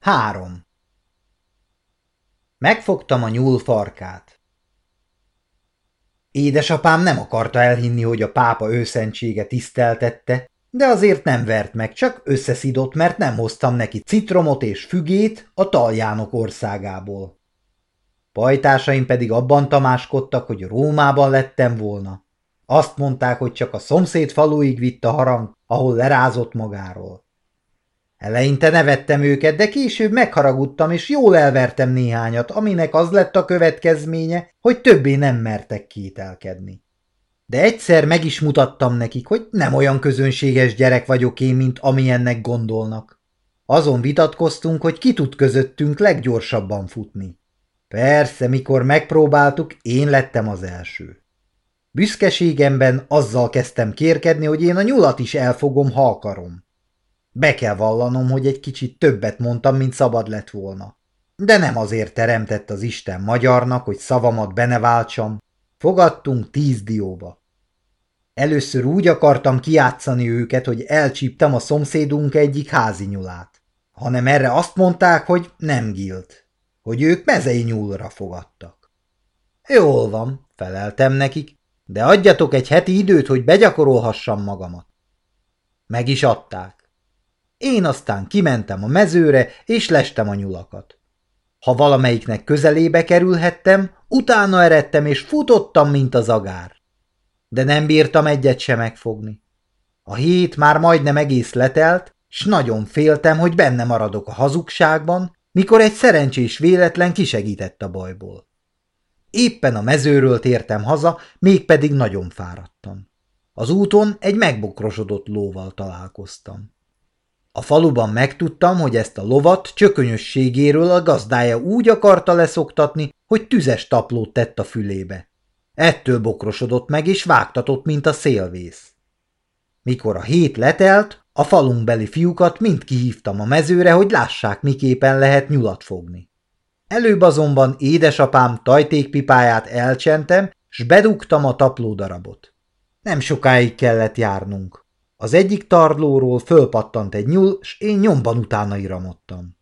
Három. Megfogtam a nyúl farkát. Édesapám nem akarta elhinni, hogy a pápa őszentsége tiszteltette, de azért nem vert meg, csak összeszidott, mert nem hoztam neki citromot és fügét a taljánok országából. Pajtásaim pedig abban tamáskodtak, hogy Rómában lettem volna. Azt mondták, hogy csak a szomszéd faluig vitt a harang, ahol lerázott magáról. Eleinte nevettem őket, de később megharagudtam, és jól elvertem néhányat, aminek az lett a következménye, hogy többé nem mertek kételkedni. De egyszer meg is mutattam nekik, hogy nem olyan közönséges gyerek vagyok én, mint amilyennek gondolnak. Azon vitatkoztunk, hogy ki tud közöttünk leggyorsabban futni. Persze, mikor megpróbáltuk, én lettem az első. Büszkeségemben azzal kezdtem kérkedni, hogy én a nyulat is elfogom, ha akarom. Be kell vallanom, hogy egy kicsit többet mondtam, mint szabad lett volna. De nem azért teremtett az Isten magyarnak, hogy szavamat beneváltsam. Fogadtunk tíz dióba. Először úgy akartam kiátszani őket, hogy elcsíptem a szomszédunk egyik házi nyulát. Hanem erre azt mondták, hogy nem gilt, hogy ők mezei nyúlra fogadtak. Jól van, feleltem nekik, de adjatok egy heti időt, hogy begyakorolhassam magamat. Meg is adták. Én aztán kimentem a mezőre, és lestem a nyulakat. Ha valamelyiknek közelébe kerülhettem, utána eredtem, és futottam, mint az agár. De nem bírtam egyet sem megfogni. A hét már majdnem egész letelt, s nagyon féltem, hogy benne maradok a hazugságban, mikor egy szerencsés véletlen kisegített a bajból. Éppen a mezőről tértem haza, mégpedig nagyon fáradtam. Az úton egy megbokrosodott lóval találkoztam. A faluban megtudtam, hogy ezt a lovat csökönyösségéről a gazdája úgy akarta leszoktatni, hogy tüzes taplót tett a fülébe. Ettől bokrosodott meg, és vágtatott, mint a szélvész. Mikor a hét letelt, a falunkbeli fiúkat mind kihívtam a mezőre, hogy lássák, miképpen lehet nyulat fogni. Előbb azonban édesapám tajtékpipáját elcsentem, s bedugtam a taplódarabot. Nem sokáig kellett járnunk. Az egyik tarlóról fölpattant egy nyúl, s én nyomban utána iramodtam.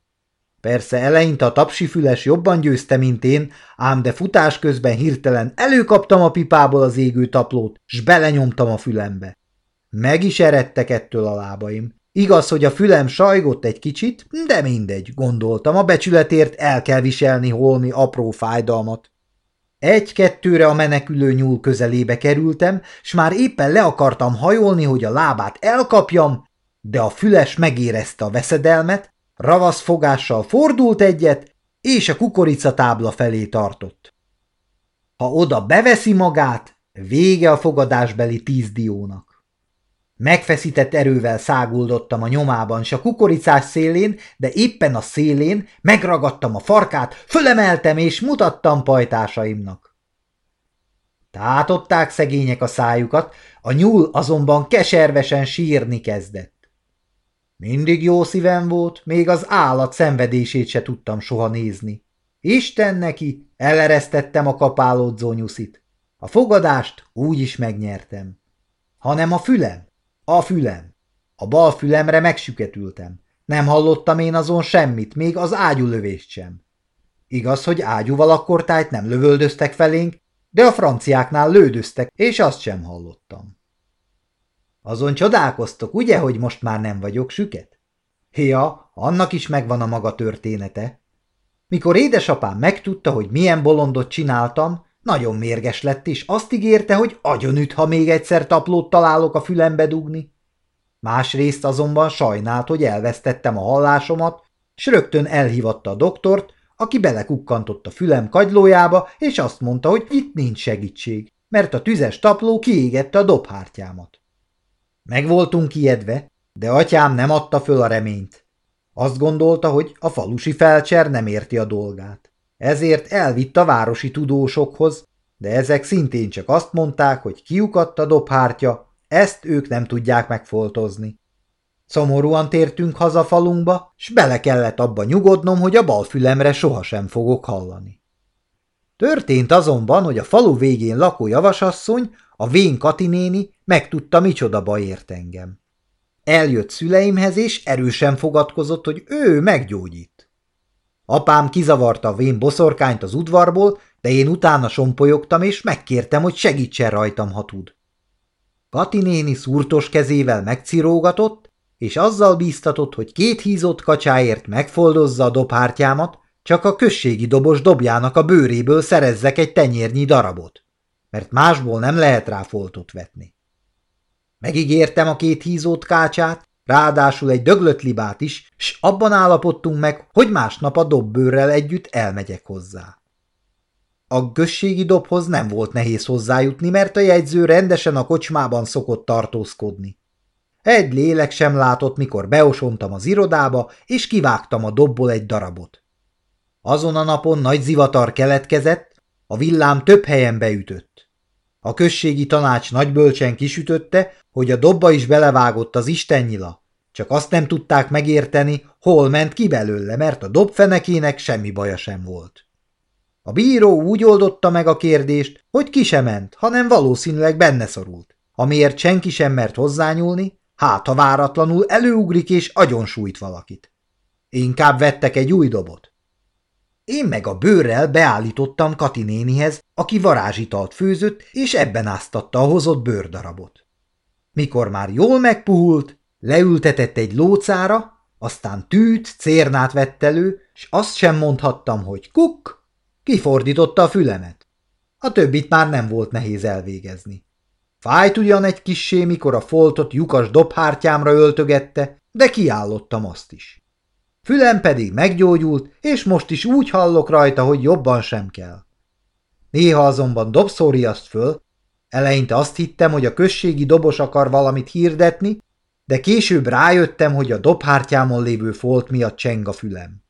Persze eleinte a tapsifüles jobban győzte, mint én, ám de futás közben hirtelen előkaptam a pipából az égő taplót, s belenyomtam a fülembe. Meg is eredtek ettől a lábaim. Igaz, hogy a fülem sajgott egy kicsit, de mindegy, gondoltam, a becsületért el kell viselni holmi apró fájdalmat. Egy-kettőre a menekülő nyúl közelébe kerültem, s már éppen le akartam hajolni, hogy a lábát elkapjam, de a füles megérezte a veszedelmet, ravasz fogással fordult egyet, és a kukoricatábla felé tartott. Ha oda beveszi magát, vége a fogadásbeli tíz diónak. Megfeszített erővel száguldottam a nyomában, s a kukoricás szélén, de éppen a szélén megragadtam a farkát, fölemeltem és mutattam pajtásaimnak. Tátották szegények a szájukat, a nyúl azonban keservesen sírni kezdett. Mindig jó szívem volt, még az állat szenvedését se tudtam soha nézni. Isten neki, eleresztettem a kapálódzó nyuszit. A fogadást úgy is megnyertem. Hanem a fülem, a fülem. A bal fülemre megsüketültem. Nem hallottam én azon semmit, még az ágyulövést sem. Igaz, hogy ágyúval akkortájt nem lövöldöztek felénk, de a franciáknál lődöztek, és azt sem hallottam. Azon csodálkoztok, ugye, hogy most már nem vagyok süket? Ja, annak is megvan a maga története. Mikor édesapám megtudta, hogy milyen bolondot csináltam, nagyon mérges lett, és azt ígérte, hogy agyonüt, ha még egyszer taplót találok a fülembe dugni. Másrészt azonban sajnált, hogy elvesztettem a hallásomat, s rögtön elhívatta a doktort, aki belekukkantott a fülem kagylójába, és azt mondta, hogy itt nincs segítség, mert a tüzes tapló kiégette a dobhártyámat. Meg voltunk ijedve, de atyám nem adta föl a reményt. Azt gondolta, hogy a falusi felcser nem érti a dolgát. Ezért elvitt a városi tudósokhoz, de ezek szintén csak azt mondták, hogy kiukadt a dobhártya, ezt ők nem tudják megfoltozni. Szomorúan tértünk haza falunkba, s bele kellett abba nyugodnom, hogy a bal fülemre sohasem fogok hallani. Történt azonban, hogy a falu végén lakó javasasszony, a vén Katinéni megtudta, micsoda baj ért engem. Eljött szüleimhez, és erősen fogadkozott, hogy ő meggyógyít. Apám kizavarta a vén boszorkányt az udvarból, de én utána sompolyogtam, és megkértem, hogy segítsen rajtam, ha tud. Kati néni szúrtos kezével megcirógatott, és azzal bíztatott, hogy két hízott kacsáért megfoldozza a dobhártyámat, csak a községi dobos dobjának a bőréből szerezzek egy tenyérnyi darabot, mert másból nem lehet rá foltot vetni. Megígértem a két hízott kácsát, ráadásul egy döglött libát is, s abban állapodtunk meg, hogy másnap a dobbőrrel együtt elmegyek hozzá. A községi dobhoz nem volt nehéz hozzájutni, mert a jegyző rendesen a kocsmában szokott tartózkodni. Egy lélek sem látott, mikor beosontam az irodába, és kivágtam a dobból egy darabot. Azon a napon nagy zivatar keletkezett, a villám több helyen beütött. A községi tanács nagybölcsen kisütötte, hogy a dobba is belevágott az istennyila, csak azt nem tudták megérteni, hol ment ki belőle, mert a dobfenekének semmi baja sem volt. A bíró úgy oldotta meg a kérdést, hogy ki sem ment, hanem valószínűleg benne szorult, amiért senki sem mert hozzányúlni, hát ha váratlanul előugrik és agyonsújt valakit. Inkább vettek egy új dobot. Én meg a bőrrel beállítottam Kati nénihez, aki varázsitalt főzött, és ebben áztatta a hozott bőrdarabot. Mikor már jól megpuhult, leültetett egy lócára, aztán tűt, cérnát vett elő, s azt sem mondhattam, hogy kuk, Kifordította a fülemet. A többit már nem volt nehéz elvégezni. Fájt ugyan egy kissé, mikor a foltot lyukas dobhártyámra öltögette, de kiállottam azt is. Fülem pedig meggyógyult, és most is úgy hallok rajta, hogy jobban sem kell. Néha azonban dobszóriaszt föl, eleinte azt hittem, hogy a községi dobos akar valamit hirdetni, de később rájöttem, hogy a dobhártyámon lévő folt miatt cseng a fülem.